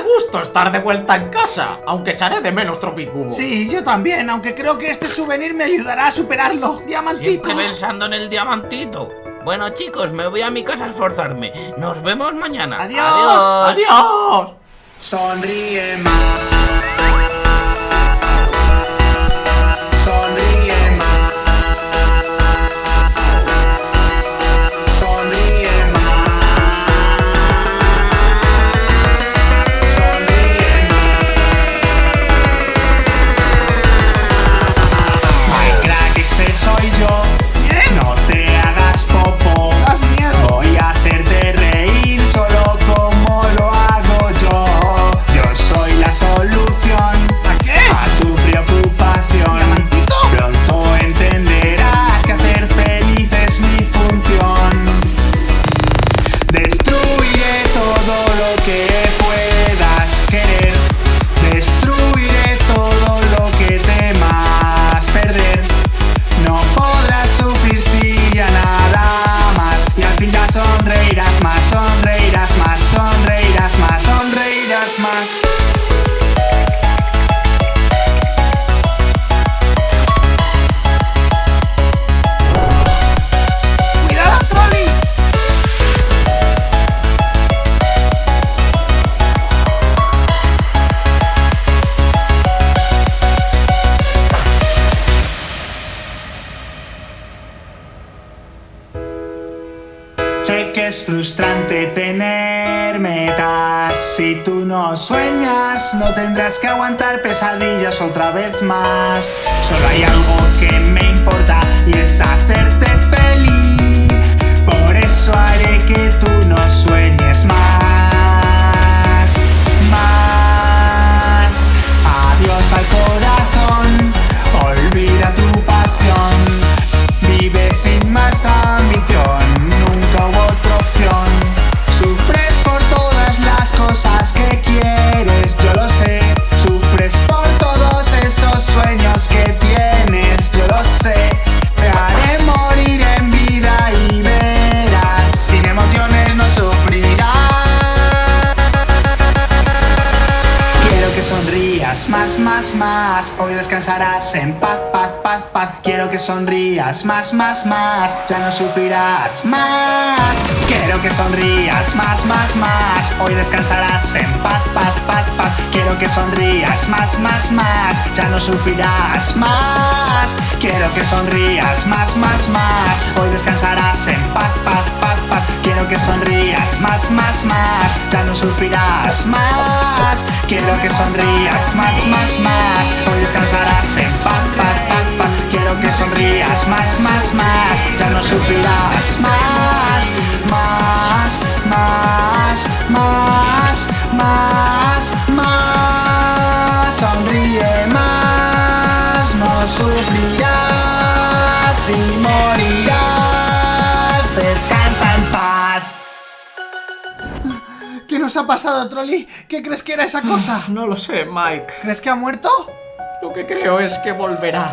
gusto estar de vuelta en casa, aunque echaré de menos Tropicubo. Sí, yo también, aunque creo que este souvenir me ayudará a superarlo. Diamantito. Siempre pensando en el diamantito. Bueno, chicos, me voy a mi casa a esforzarme. Nos vemos mañana. Adiós. ¡Adiós! Sonríe más. Que Sé que es frustrante tener metas. Si tú no sueñas, no tendrás que aguantar pesadillas otra vez más. Solo hay algo que me sonrías más, más, más. Hoy descansarás en paz, paz, paz, paz. Quiero que sonrías más, más, más. Ya no sufrirás más. Quiero que sonrías más, más, más. Hoy descansarás en paz, paz, paz, paz. Quiero que sonrías más, más, más. Ya no sufrirás más. Quiero que sonrías más, más, más. Hoy descansarás en paz, paz, paz, paz. Quiero que sonrías más, más, más. Ya no sufrirás más. Quiero que sonrías más, más, más. Hoy descansarás en paz, paz, paz. Quiero que sonrías más, más, más. Ya no sufrirás más, nos ha pasado, trolley? ¿Qué crees que era esa cosa? No lo sé, Mike. ¿Crees que ha muerto? Lo que creo es que volverá.